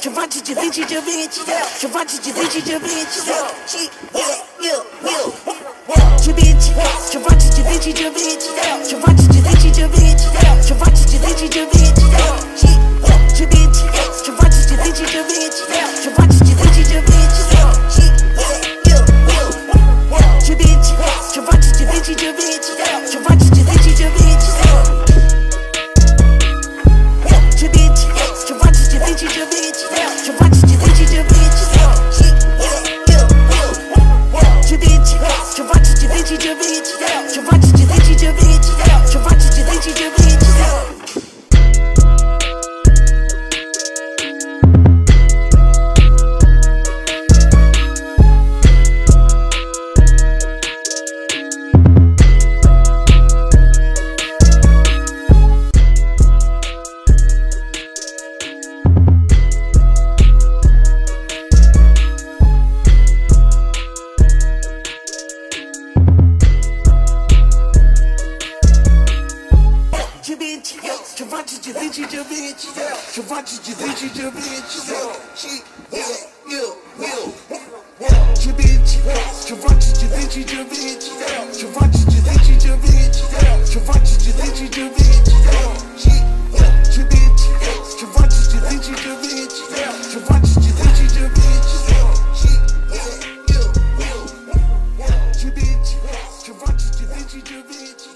Giovanni Da Vinci Da Vinci Giovanni Da Vinci Da Vinci She yeah yeah yeah Da Vinci любить Giovanni Da Vinci Da Vinci, Giovanni Da Vinci Da Vinci, She, yeah, yeah, yeah. Da Vinci, Giovanni Da Vinci Da Vinci, Giovanni Da Vinci Da Vinci, Giovanni Da Vinci Da Vinci, She, yeah, Da Vinci, Giovanni Da Vinci Da Vinci, Giovanni Da Vinci Da Vinci, She, yeah, yeah, yeah. Da Vinci, Giovanni Da Vinci Da Vinci,